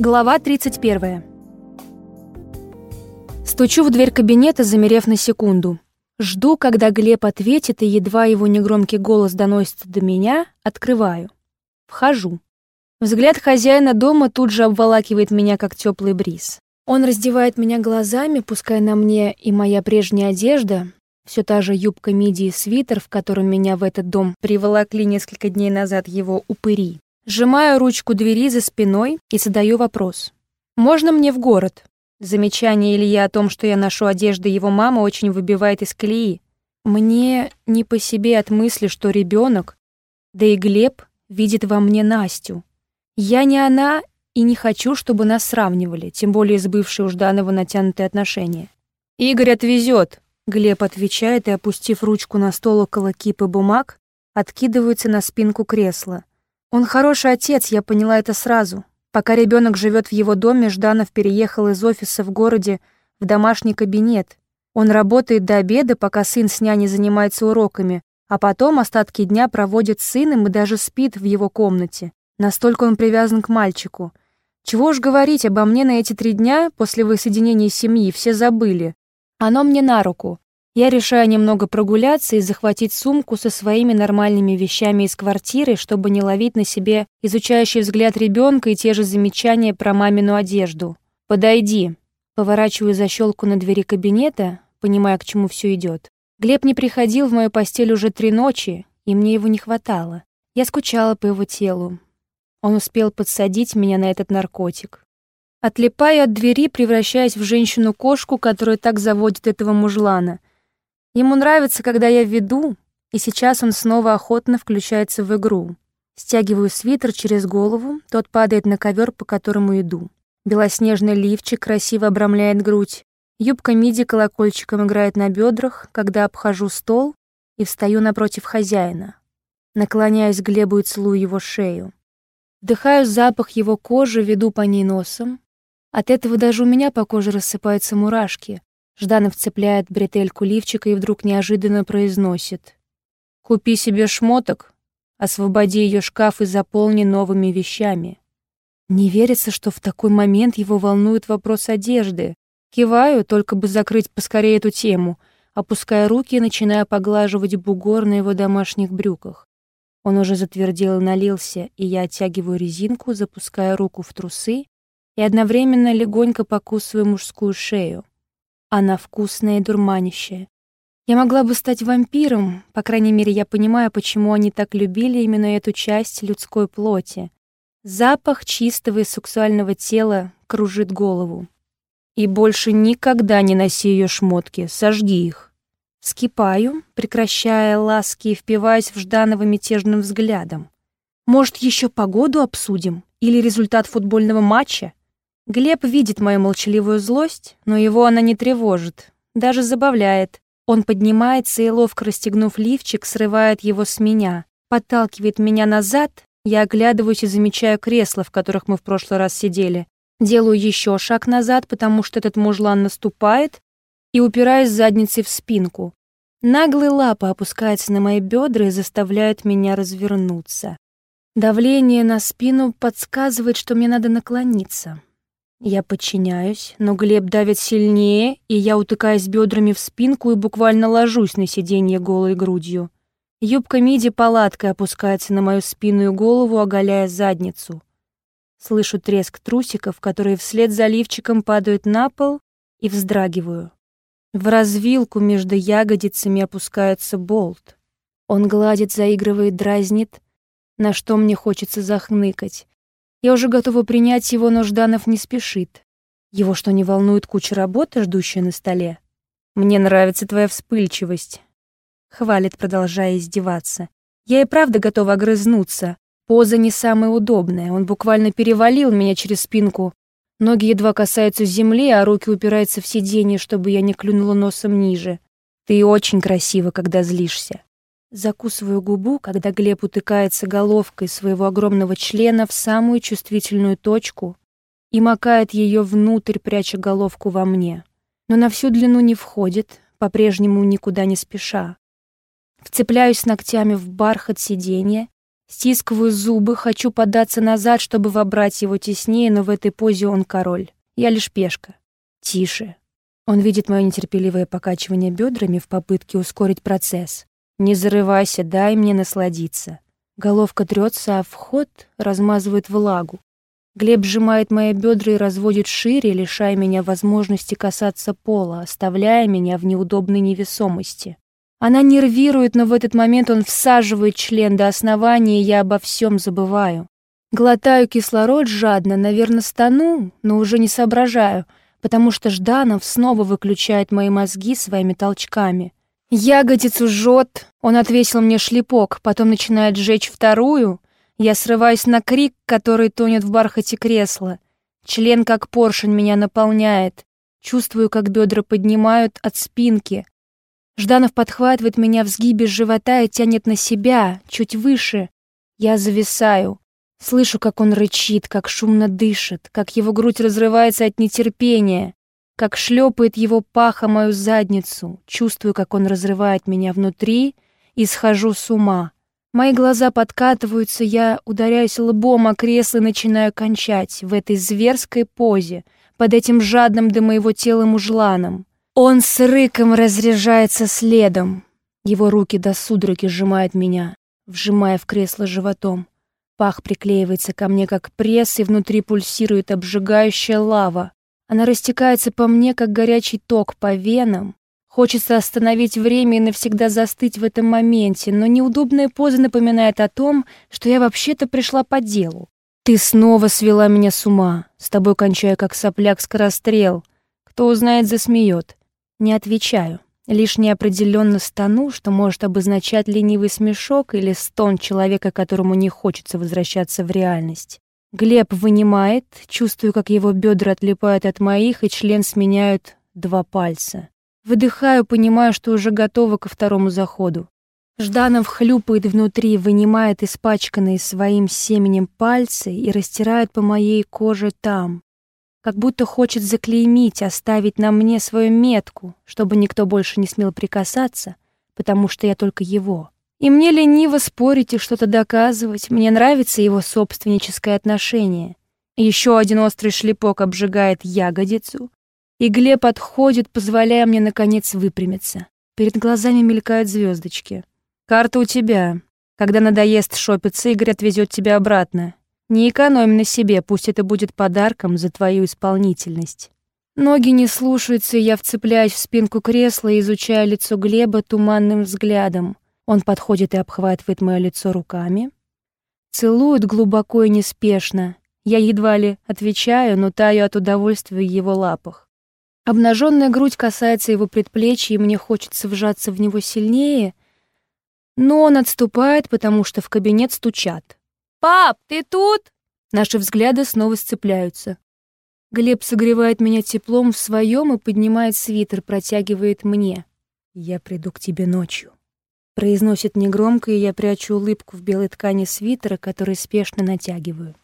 Глава 31. Стучу в дверь кабинета, замерев на секунду. Жду, когда Глеб ответит, и едва его негромкий голос доносится до меня, открываю. Вхожу. Взгляд хозяина дома тут же обволакивает меня, как теплый бриз. Он раздевает меня глазами, пускай на мне и моя прежняя одежда, все та же юбка миди и свитер, в котором меня в этот дом приволокли несколько дней назад его упыри. Сжимаю ручку двери за спиной и задаю вопрос. «Можно мне в город?» Замечание Ильи о том, что я ношу одежды его мамы, очень выбивает из колеи. Мне не по себе от мысли, что ребенок, да и Глеб, видит во мне Настю. Я не она и не хочу, чтобы нас сравнивали, тем более с бывшей у Жданова натянутые отношения. «Игорь отвезет», — Глеб отвечает и, опустив ручку на стол около кипы бумаг, откидывается на спинку кресла. Он хороший отец, я поняла это сразу. Пока ребенок живет в его доме, Жданов переехал из офиса в городе в домашний кабинет. Он работает до обеда, пока сын с няней занимается уроками, а потом остатки дня проводит с сыном и даже спит в его комнате. Настолько он привязан к мальчику. Чего уж говорить обо мне на эти три дня после воссоединения семьи, все забыли. Оно мне на руку. Я решаю немного прогуляться и захватить сумку со своими нормальными вещами из квартиры, чтобы не ловить на себе изучающий взгляд ребенка и те же замечания про мамину одежду. «Подойди». Поворачиваю защелку на двери кабинета, понимая, к чему все идет. Глеб не приходил в мою постель уже три ночи, и мне его не хватало. Я скучала по его телу. Он успел подсадить меня на этот наркотик. Отлипаю от двери, превращаясь в женщину-кошку, которая так заводит этого мужлана — Ему нравится, когда я веду, и сейчас он снова охотно включается в игру. Стягиваю свитер через голову, тот падает на ковер, по которому иду. Белоснежный лифчик красиво обрамляет грудь. Юбка миди колокольчиком играет на бедрах, когда обхожу стол и встаю напротив хозяина. Наклоняюсь к Глебу и целую его шею. Вдыхаю запах его кожи, веду по ней носом. От этого даже у меня по коже рассыпаются мурашки. Жданов цепляет бретельку лифчика и вдруг неожиданно произносит. «Купи себе шмоток, освободи ее шкаф и заполни новыми вещами». Не верится, что в такой момент его волнует вопрос одежды. Киваю, только бы закрыть поскорее эту тему, опуская руки и начиная поглаживать бугор на его домашних брюках. Он уже затвердел и налился, и я оттягиваю резинку, запуская руку в трусы и одновременно легонько покусываю мужскую шею. Она вкусная и дурманящая. Я могла бы стать вампиром, по крайней мере, я понимаю, почему они так любили именно эту часть людской плоти. Запах чистого и сексуального тела кружит голову. И больше никогда не носи ее шмотки, сожги их. Скипаю, прекращая ласки и впиваясь в Жданова мятежным взглядом. Может, еще погоду обсудим? Или результат футбольного матча? Глеб видит мою молчаливую злость, но его она не тревожит, даже забавляет. Он поднимается и, ловко расстегнув лифчик, срывает его с меня, подталкивает меня назад, я оглядываюсь и замечаю кресла, в которых мы в прошлый раз сидели. Делаю еще шаг назад, потому что этот мужлан наступает, и упираюсь задницей в спинку. Наглые лапы опускаются на мои бедра и заставляют меня развернуться. Давление на спину подсказывает, что мне надо наклониться. Я подчиняюсь, но Глеб давит сильнее, и я утыкаюсь бедрами в спинку и буквально ложусь на сиденье голой грудью. Юбка миди палаткой опускается на мою спину и голову, оголяя задницу. Слышу треск трусиков, которые вслед за лифчиком падают на пол, и вздрагиваю. В развилку между ягодицами опускается болт. Он гладит, заигрывает, дразнит, на что мне хочется захныкать. Я уже готова принять его, но Жданов не спешит. Его что, не волнует куча работы, ждущая на столе? Мне нравится твоя вспыльчивость. Хвалит, продолжая издеваться. Я и правда готова огрызнуться. Поза не самая удобная. Он буквально перевалил меня через спинку. Ноги едва касаются земли, а руки упираются в сиденье, чтобы я не клюнула носом ниже. Ты очень красива, когда злишься. Закусываю губу, когда Глеб утыкается головкой своего огромного члена в самую чувствительную точку и макает ее внутрь, пряча головку во мне. Но на всю длину не входит, по-прежнему никуда не спеша. Вцепляюсь ногтями в бархат сиденья, Стискиваю зубы, хочу податься назад, чтобы вобрать его теснее, но в этой позе он король. Я лишь пешка. Тише. Он видит мое нетерпеливое покачивание бедрами в попытке ускорить процесс. Не зарывайся, дай мне насладиться. Головка трется, а вход размазывает влагу. Глеб сжимает мои бедра и разводит шире, лишая меня возможности касаться пола, оставляя меня в неудобной невесомости. Она нервирует, но в этот момент он всаживает член до основания, и я обо всем забываю. Глотаю кислород жадно, наверное, стану, но уже не соображаю, потому что Жданов снова выключает мои мозги своими толчками. Ягодицу жжет, он отвесил мне шлепок, потом начинает сжечь вторую. Я срываюсь на крик, который тонет в бархате кресла. Член, как поршень, меня наполняет. Чувствую, как бедра поднимают от спинки, Жданов подхватывает меня в сгибе живота и тянет на себя, чуть выше. Я зависаю. Слышу, как он рычит, как шумно дышит, как его грудь разрывается от нетерпения, как шлепает его паха мою задницу. Чувствую, как он разрывает меня внутри и схожу с ума. Мои глаза подкатываются, я ударяюсь лбом о кресло и начинаю кончать в этой зверской позе, под этим жадным до моего тела мужланом. Он с рыком разряжается следом. Его руки до судороги сжимают меня, вжимая в кресло животом. Пах приклеивается ко мне, как пресс, и внутри пульсирует обжигающая лава. Она растекается по мне, как горячий ток по венам. Хочется остановить время и навсегда застыть в этом моменте, но неудобная поза напоминает о том, что я вообще-то пришла по делу. Ты снова свела меня с ума. С тобой кончаю, как сопляк-скорострел. Кто узнает, засмеет. Не отвечаю, лишь неопределенно стану, что может обозначать ленивый смешок или стон человека, которому не хочется возвращаться в реальность. Глеб вынимает, чувствую, как его бедра отлипают от моих, и член сменяют два пальца. Выдыхаю, понимаю, что уже готова ко второму заходу. Жданов хлюпает внутри, вынимает испачканные своим семенем пальцы и растирает по моей коже там, как будто хочет заклеймить, оставить на мне свою метку, чтобы никто больше не смел прикасаться, потому что я только его. И мне лениво спорить и что-то доказывать, мне нравится его собственническое отношение. Еще один острый шлепок обжигает ягодицу, и Глеб отходит, позволяя мне, наконец, выпрямиться. Перед глазами мелькают звездочки. «Карта у тебя. Когда надоест шопиться, Игорь отвезет тебя обратно. Не экономь на себе, пусть это будет подарком за твою исполнительность. Ноги не слушаются, и я вцепляюсь в спинку кресла и изучаю лицо Глеба туманным взглядом. Он подходит и обхватывает мое лицо руками. Целует глубоко и неспешно. Я едва ли отвечаю, но таю от удовольствия в его лапах. Обнаженная грудь касается его предплечья, и мне хочется вжаться в него сильнее, но он отступает, потому что в кабинет стучат. «Пап, ты тут?» Наши взгляды снова сцепляются. Глеб согревает меня теплом в своем и поднимает свитер, протягивает мне. «Я приду к тебе ночью», — произносит негромко, и я прячу улыбку в белой ткани свитера, который спешно натягиваю.